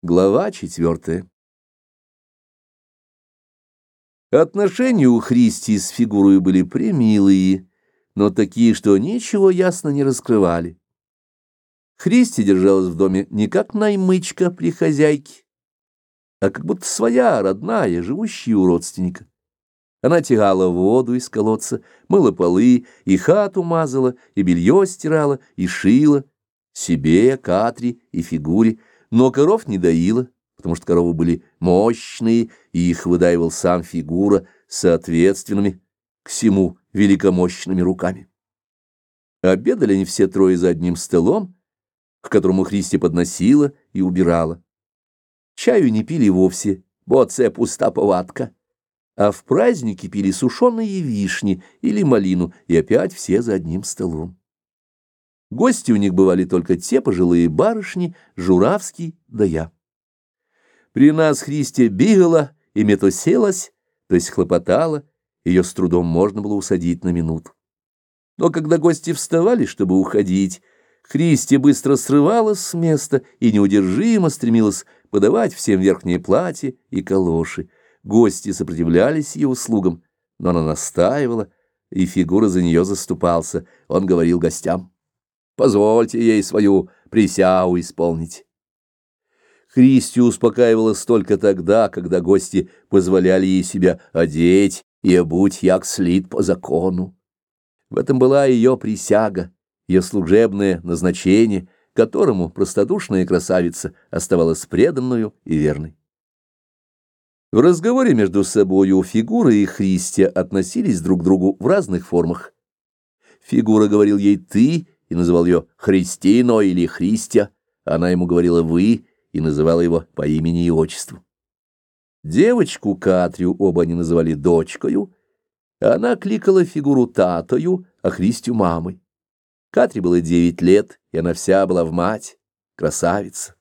Глава четвертая. Отношения у Христи с фигурой были примилые, но такие, что ничего ясно не раскрывали. Христи держалась в доме не как наймычка при хозяйке, а как будто своя, родная, живущая у родственника. Она тягала воду из колодца, мыла полы, и хату мазала, и белье стирала, и шила, себе, Катри и фигуре, но коров не доила, потому что коровы были мощные, и их выдаивал сам фигура соответственными к всему великомощными руками. Обедали они все трое за одним столом, к которому Христи подносила и убирала. Чаю не пили вовсе, бо це пуста повадка. А в праздники пили сушеные вишни или малину, и опять все за одним столом. Гости у них бывали только те пожилые барышни, Журавский да я. При нас Христия бегала и метоселась, то есть хлопотала, ее с трудом можно было усадить на минуту. Но когда гости вставали, чтобы уходить, Христия быстро срывалась с места и неудержимо стремилась подавать всем верхнее платье и калоши. Гости сопротивлялись ее услугам, но она настаивала, и фигура за нее заступался. Он говорил гостям. Позвольте ей свою присягу исполнить. Христи успокаивалась только тогда, когда гости позволяли ей себя одеть и обуть як слит по закону. В этом была ее присяга, ее служебное назначение, которому простодушная красавица оставалась преданную и верной. В разговоре между собою фигура и Христия относились друг к другу в разных формах. Фигура говорил ей «ты», и называл ее Христино или Христя, она ему говорила «вы» и называла его по имени и отчеству. Девочку Катрию оба они называли дочкою, она кликала фигуру татою, а Христю мамой. Катре было девять лет, и она вся была в мать, красавица.